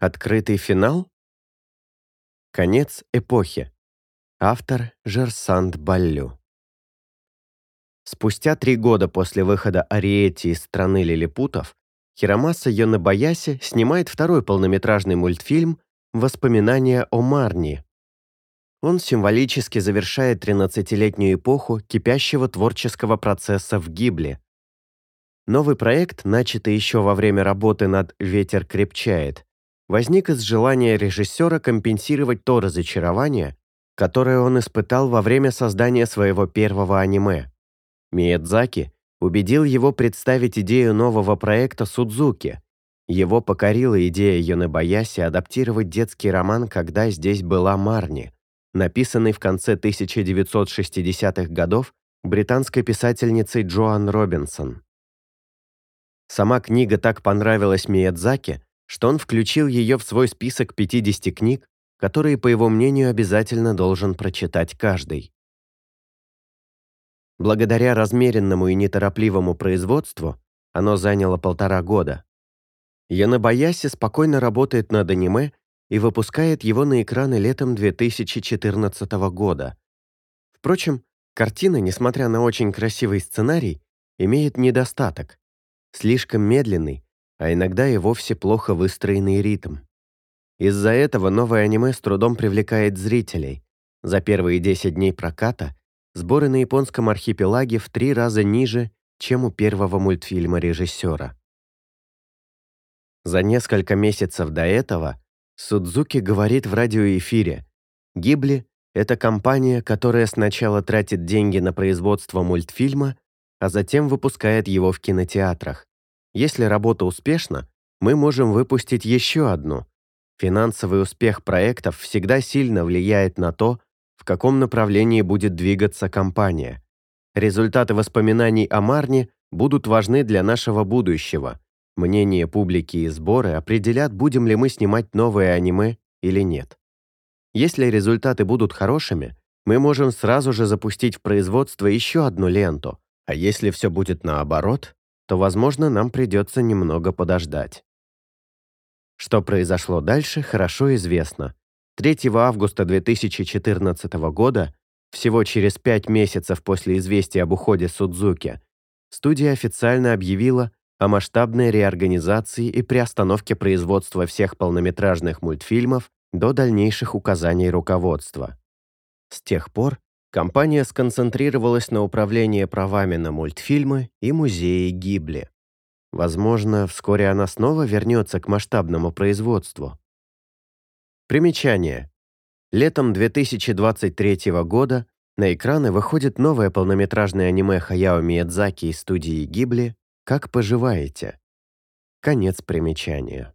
Открытый финал? Конец эпохи. Автор Жерсанд Баллю. Спустя три года после выхода Ариэти из «Страны лилипутов» Хиромаса Йонабаяси снимает второй полнометражный мультфильм «Воспоминания о Марни». Он символически завершает 13-летнюю эпоху кипящего творческого процесса в Гибле. Новый проект, начатый еще во время работы над «Ветер крепчает», возник из желания режиссера компенсировать то разочарование, которое он испытал во время создания своего первого аниме. Миядзаки убедил его представить идею нового проекта Судзуки. Его покорила идея Йонебаяси адаптировать детский роман «Когда здесь была Марни», написанный в конце 1960-х годов британской писательницей Джоан Робинсон. Сама книга так понравилась Миядзаки, что он включил ее в свой список 50 книг, которые, по его мнению, обязательно должен прочитать каждый. Благодаря размеренному и неторопливому производству оно заняло полтора года. Янабаяси спокойно работает над аниме и выпускает его на экраны летом 2014 года. Впрочем, картина, несмотря на очень красивый сценарий, имеет недостаток. Слишком медленный, а иногда и вовсе плохо выстроенный ритм. Из-за этого новое аниме с трудом привлекает зрителей. За первые 10 дней проката сборы на японском архипелаге в три раза ниже, чем у первого мультфильма режиссера. За несколько месяцев до этого Судзуки говорит в радиоэфире, «Гибли — это компания, которая сначала тратит деньги на производство мультфильма, а затем выпускает его в кинотеатрах. Если работа успешна, мы можем выпустить еще одну. Финансовый успех проектов всегда сильно влияет на то, в каком направлении будет двигаться компания. Результаты воспоминаний о Марне будут важны для нашего будущего. Мнение публики и сборы определят, будем ли мы снимать новое аниме или нет. Если результаты будут хорошими, мы можем сразу же запустить в производство еще одну ленту, а если все будет наоборот, то, возможно, нам придется немного подождать. Что произошло дальше, хорошо известно. 3 августа 2014 года, всего через пять месяцев после известия об уходе Судзуки, студия официально объявила о масштабной реорганизации и приостановке производства всех полнометражных мультфильмов до дальнейших указаний руководства. С тех пор компания сконцентрировалась на управлении правами на мультфильмы и музеи Гибли. Возможно, вскоре она снова вернется к масштабному производству. Примечание. Летом 2023 года на экраны выходит новое полнометражное аниме Хаяо Миядзаки из студии Гибли «Как поживаете?». Конец примечания.